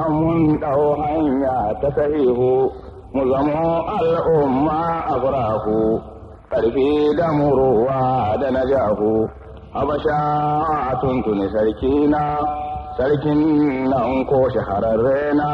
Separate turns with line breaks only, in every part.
kan mun ɗau hanya ta sahihu mu zamo al'umma a furaku ƙarfi da muruwa da na jahu. Habasha tuntuni sarki na sarkin nan ko shahararre na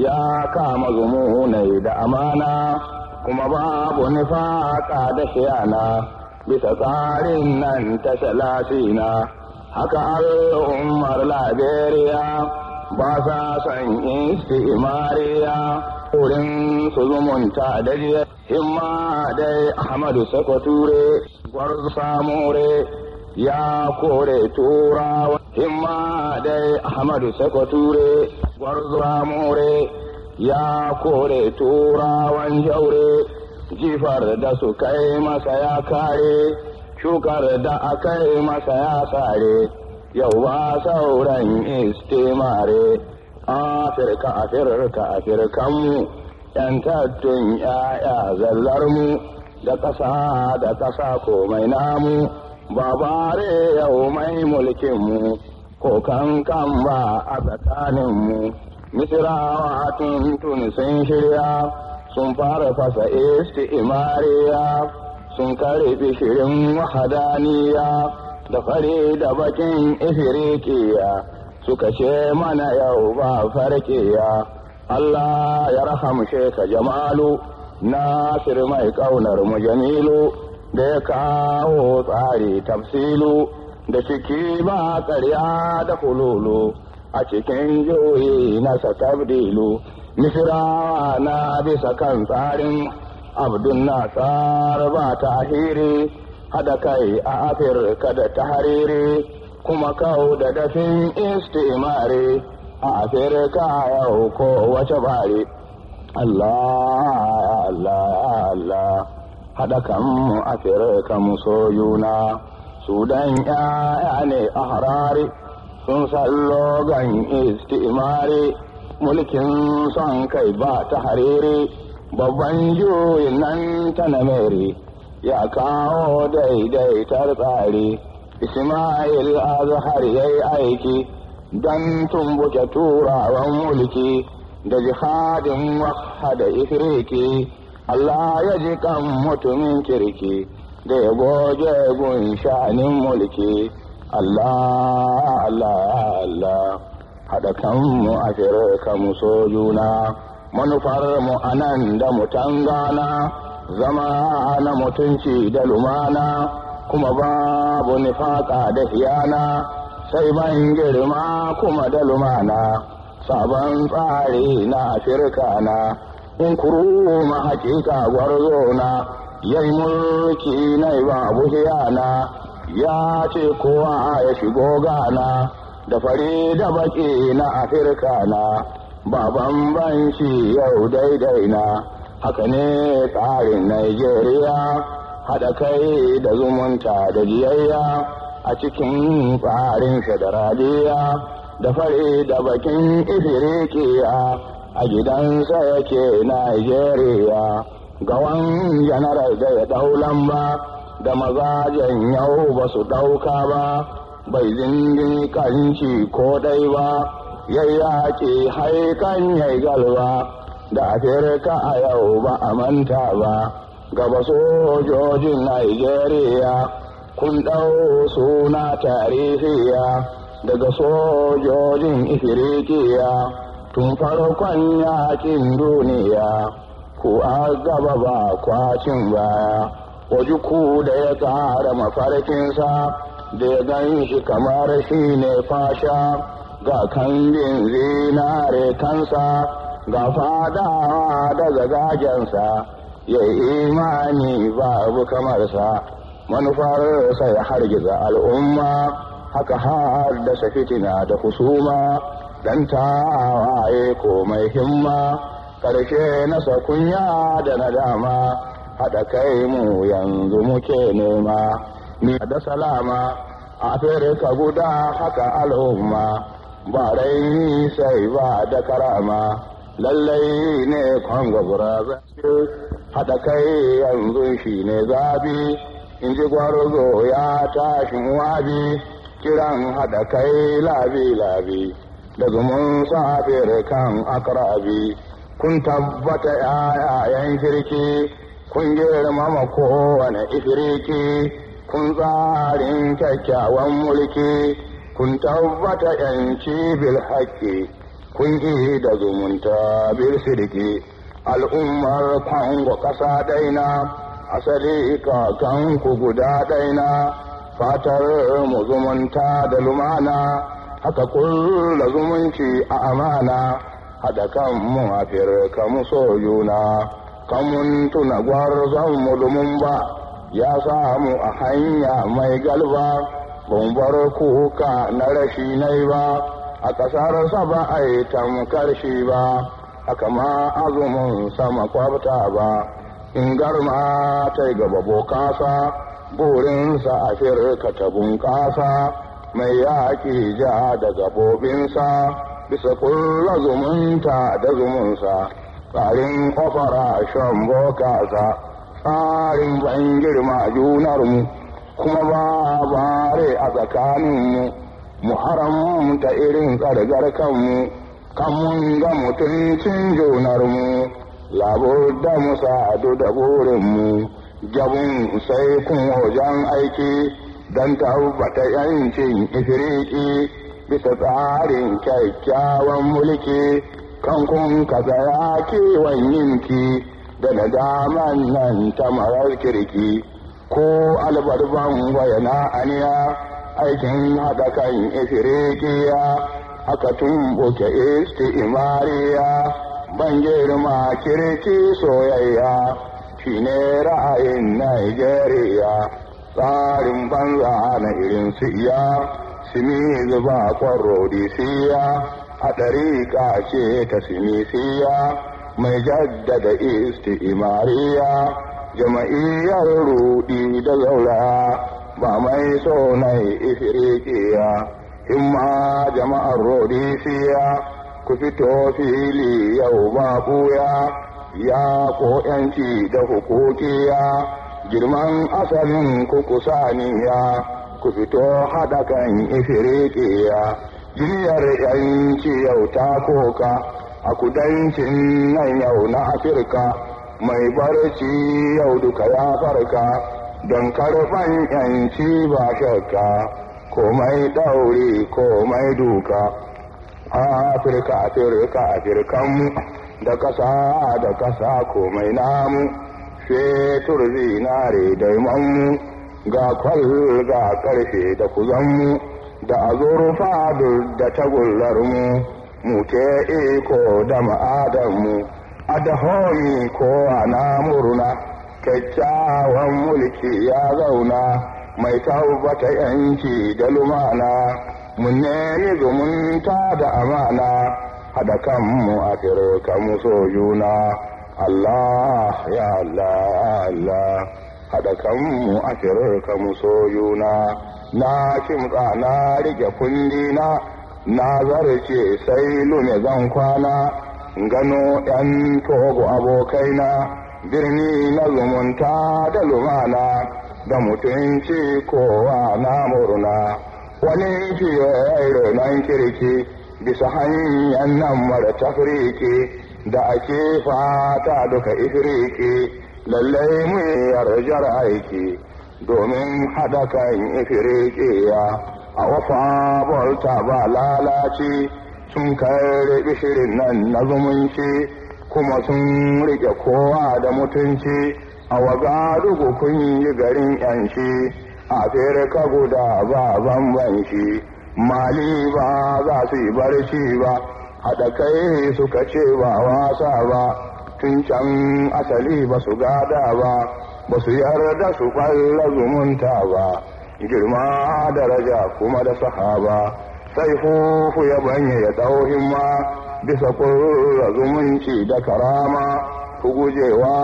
ya kama zumunai da amana kuma babu nifaka da shiyana bisa tsarin nan ta salasina haka al'ummar Liberia ba sa son istimariya wurin su zumunta da jiya. Himma dai Ahmadu Sako Ture gwarzo samure ya kore turawa. Himma dai Ahmadu Sako Ture gwarzo samure ya kore turawan jaure. Jifar da su kai masa ya kare shukar da aka yi masa ya sare. Yau sauran istimare afirka afirka afirkanmu yantattun ya'ya zallarmu da ƙasa da ƙasa komai namu babare yau mai mulkinmu ko kankan ba a tsakaninmu misirawa tuntun sun shirya sun fara fasa istimariya sun ƙarfi shirin wahadaniya. Da fari da bakin ifirikiya suka ce mana yau ba farkiya. Allah ya rahamshe ka jamalu nasir mai ƙaunar mu jamilu da ya kawo tsari tafsilu da ciki ba ƙarya da hululu a cikin juyi nasa tabdilu misirawa na bisa kan tsarin abdun nasar ba ta hada kai a afirka da ta hariri kuma kau da dafin istimare a afirka yau ko wace bare Allah Allah Allah. Hada kan mu afirka mu soyuna sudan ya ne a sun sallogan istimare mulkin son kai ba ta hariri babban juyin nan ta namere ya kawo daidaitar tsari. Ismail azhar ya yi aiki don tumbuke turawan mulki da jihadin wahada ifiriki. Allah ya ji kan mutumin kirki da ya goge gun sha'anin mulki. Allah Allah Allah. Haɗa kanmu a mu so juna. Manufar mu a nan da mutan gana zama na mutunci da lumana kuma babu nifaka da hiyana sai ban girma kuma da lumana. Sabon tsari na afirka na in kuru ma hakika gwarzo na yayi mulki na babu hiyana. Ya ce kowa ya shigo gana da fari da baki na afirka na ba bambanci yau daidai na. Haka ne tsarin Najeriya haɗa kai da zumunta da jiyayya a cikin tsarin federaliya. Da fari da bakin ifirikiya a gidansa yake Najeriya gawan janaral da ya ɗau lamba da mazajen yau ba su ɗauka ba. Bai zindin kanci ko ɗai ba yayyaki haikan yai galba da afirka a yau ba a manta ba gaba sojojin Najeriya kun ɗau suna tarihiya daga sojojin ifirikiya tun farkon yaƙin duniya. Ku a gaba ba kwacin baya waje ku da ya tsara mafarkinsa da ya gan shi kamar shi ne fasha ga kambin zinare kansa ga fadawa daga gajensa ya imani babu kamarsa. Manufarsa ya hargiza al'umma haka haddasa fitina da husuma. Dan tawaye ko mai himma ƙarshe nasa kunya da nadama. Haɗa kai mu yanzu muke nema. Ni da salama a afirka guda haka al'umma. Ba rai sai ba da karama. Lallai ne kwango haɗa kai yanzu shi ne zabi in ji gwarzo ya tashin wabi kiran haɗa kai labi-labi da zumun safir kan akrabi. Kun tabbata yayan kirki kun girmama kowane ifiriki. Kun tsarin kyakkyawan mulki kun tabbata yanci bil haƙƙi. Kun yi da zumunta bil sidiki al'ummar kwango ƙasa ɗaina asali kakanku guda ɗaina fatar mu zumunta da lumana haka kulla zumunci a amana haɗa kan mu a firka mu so juna kan mun tuna gwarzon mu dumun ba ya samu a hanya mai galba ban bar kuka na rashi nai ba. A ƙasar ba a yi tamkar shi ba haka ma azumin sama kwabta ba. In garma ta gaba bokasa burinsa a firka ta bunƙasa. Mai yaƙi ja da gabobinsa bisa kulla zumunta da zumunsa. Tsarin operation bokasa tsarin ban girma junarmu kuma ba bare a tsakaninmu. Mu haramta irin ƙargar kanmu kan mun ga mutuncin junarmu. Labudda mu sadu da burinmu jabun sai kun wajen aiki don tabbata yancin ifiriki. Bisa tsarin kyakkyawan mulki kan kun kasa ya kewan yinki da nadaman nan ta marar kirki. Ko albarban wayana aniya aikin haɗa kan ifirikiya aka tumbuke isti'imariya ban girma kirki soyayya shine ra'ayin Najeriya. Tsarin banza na irin siya simi zuba kwarrodisiya a ɗariƙa ce ta sinisiya mai jaddada isti'imariya jama'iyyar rudi da zaura. Ba mai so na ifirikiya himma jama'ar rodisiya ku fito fili yau ba ɓuya ya ko yanci da hukukiya girman asalin ku kusaniya ku fito haɗa kan ifirikiya. Jiniyar yanci yau ta koka a kudancin nan yau na afirka mai barci yau duka ya farka. Don karfan yanci ba shakka komai ɗauri komai duka. Afirka afirka afirkanmu da ƙasa da ƙasa komai namu. Fetur zinare daimanmu ga kwal ga ƙarfe da kuzanmu da azurfa da tagullarmu mu. Iko da ma'adanmu a da ko ana murna. Kyakkyawan mulki ya zauna mai tabbata yanci da lumana. Mun nemi zumunta da amana haɗa kanmu a firka mu so juna. Allah ya Allah Allah haɗa kanmu a firka mu so juna. Na kimtsa na riƙe kundina na zarce sai lume zan kwana. Gano ‘yan togo abokaina. Birni na zumunta da lumana da mutunci kowa na murna. Wani fiye nan kirki bisa hanyar nan mara tafriki da ake fata duka ifiriki lallai mu yarjar aiki domin haɗa kan ifirikiya a wafa bolta ba lalaci sun karɓi shirin nan na zumunci. Kuma sun riƙe kowa da mutunci. A waga dugu kun yi garin yanci a firka guda ba bambanci. Mali ba za su yi barci ba haɗa kai suka ce ba wasa ba. Tun can asali ba su gada ba ba su yarda su ƙwalla zumunta ba. Girma daraja kuma da sahaba. Sai fufu ya banye ya ɗau himma bisa kurra zumunci da karama ku gujewa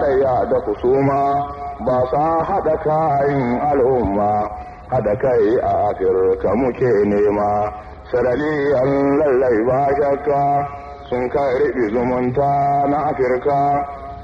raya da kusuma ba sa haɗa kayan al'umma haɗa kai a afirka muke nema saraliyar lallai ba shakka sun karɓi zumunta na afirka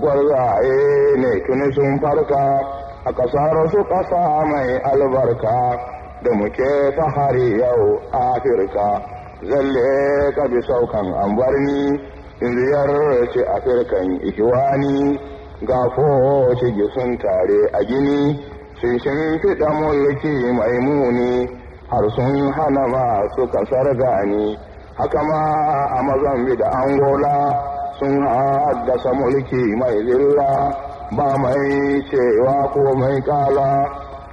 gwarzaye ne tuni sun farka a ƙasar su ƙasa mai albarka da muke fahari yau afirka zalle ka bi saukan ambarni in ziyarci afirkan ikiwani ga foci sun tare a gini sun shimfiɗa mulki mai muni har sun hana masu ƙasar gani haka ma a mazambi da angola sun haddasa mulki mai zilla ba mai cewa ko mai kala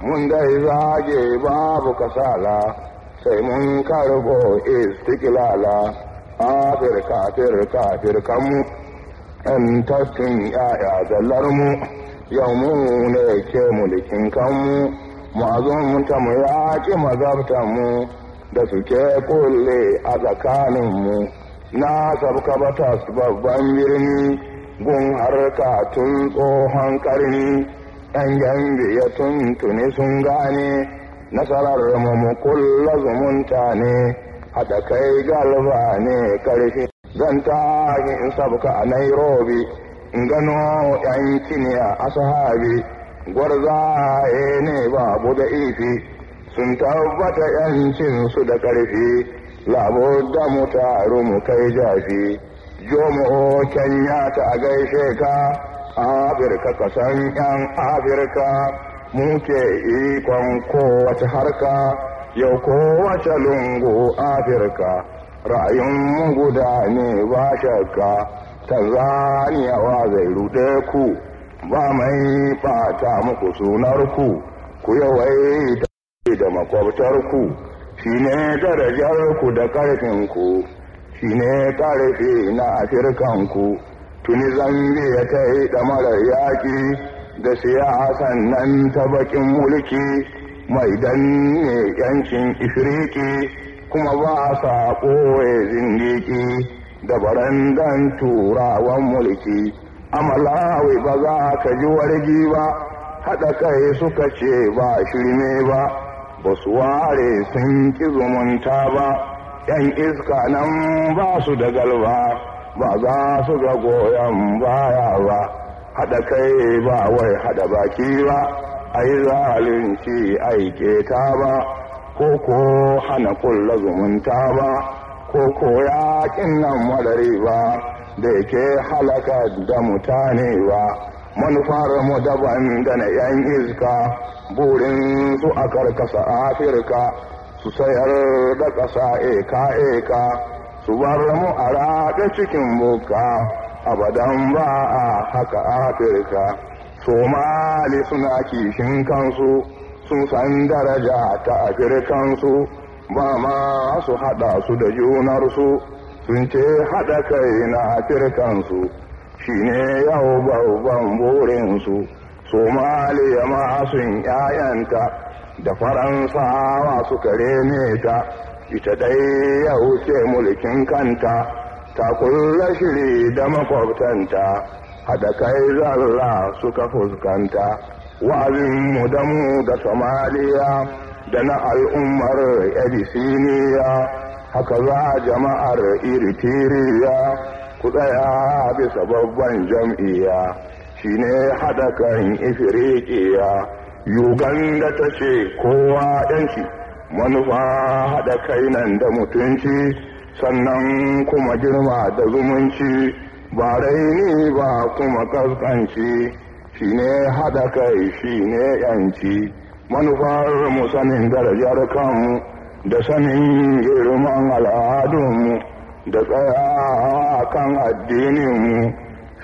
mun dai zage babu kasala sai mun karbo istiklala. Afirka afirka afirkanmu ‘yan tattun ‘ya'ya zallarmu yau mu ne ke mulkin kanmu mu ta mu yaƙi mazabtanmu da suke kulle a tsakaninmu na sabka batas babban birni gun harka tun tsohon karni ‘yan ya tuntuni sun gane nasarar mu kulla zumunta ne haɗa kai galba ne ƙarfi zan tashi in sabka a nairobi in gano ‘yan kiniya a sahabi gwarzaye ne babu da ifi sun tabbata ‘yancinsu da ƙarfi da mu taru mu kai jafi. Jomo kenya ta a gaishe ka afirka kasan ‘yan afirka muke ikon kowace harka yau kowace lungu afirka. Ra'ayin guda ne ba shakka tanzania wa zai rude ku ba mai bata muku sunar ku. Yawai da makwabtar ku shine darajar ku da ƙarfin ku shine ƙarfi na afirkan ku. Tuni zambia ta yi damarar yaƙi da siyasan nan ta bakin mulki mai danne yancin ifiriki kuma ba sa ɓoye zindiki da barandan turawan mulki. Amalawi ba za ka ji wargi ba haɗa kai suka ce ba shirme ba ba su ware sun ƙi zumunta ba. ‘yan iska nan ba su da galba. Ba za su ga goyon baya ba. Haɗa kai ba wai haɗa baki ba. A yi zalunci aike ta ba. Ko ko hana kulla zumunta ba. Ko ko yaƙin nan madari ba da yake halaka da mutane ba. Manufar mu daban da na yan iska. Burin su a karkasa afirka. Su sayar da ƙasa eka eka su bar mu a raɗe cikin buka abadan ba a haka afirka. Somali suna kishin kansu sun san daraja ta afirkansu. Ba ma su haɗa su da junarsu sun ce haɗa kai na afirkansu. Shi ne yau babban burinsu. Somaliya ma sun ‘ya'yanta da faransawa suka rene ta. Ita dai yau ce mulkin kanta ta kulla shiri da makwabtanta. Haɗa kai zalla suka fuskanta. Wa'azinmu da mu da somaliya da na al'ummar edisiniya haka za jama'ar eritiriya ku tsaya bisa babban jam'iyya. Shine haɗa kan ifirikiya yuganda ta ce kowa yanci. Manufa haɗa kai nan da mutunci sannan kuma girma da zumunci. Ba raini ba kuma kaskanci shine haɗa kai shine yanci. Manufar mu sanin darajar kanmu da sanin girman al'adunmu da tsayawa kan addininmu.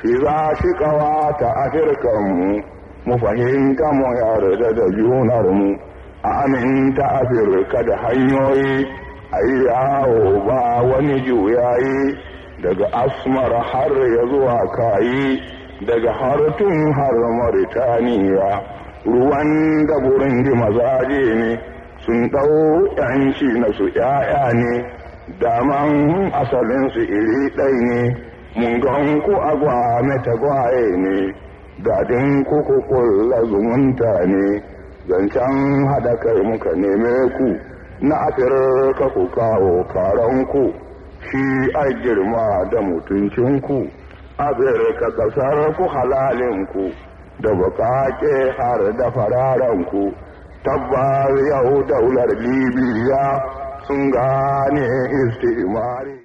Shi za shi ƙawata afirkanmu mu fahimta mu yarda da junarmu. A aminta afirka da hanyoyi a yi yawo ba wani juyayi daga asmar har ya zuwa kayi daga hartun har maritaniya ruwan da burin mazaje ne sun ɗau yanci na su ‘ya'ya ne daman asalinsu iri ɗai ne. Mun gan ku agwa tagwaye ne daɗin ku kulla zumunta ne. Zancen haɗa kai muka neme ku na afirka ku kawo karanku shi a girma da mutuncinku afirka ƙasar ku halalinku da baƙaƙe har da fararanku tabbar yau daular libya sun gane istimari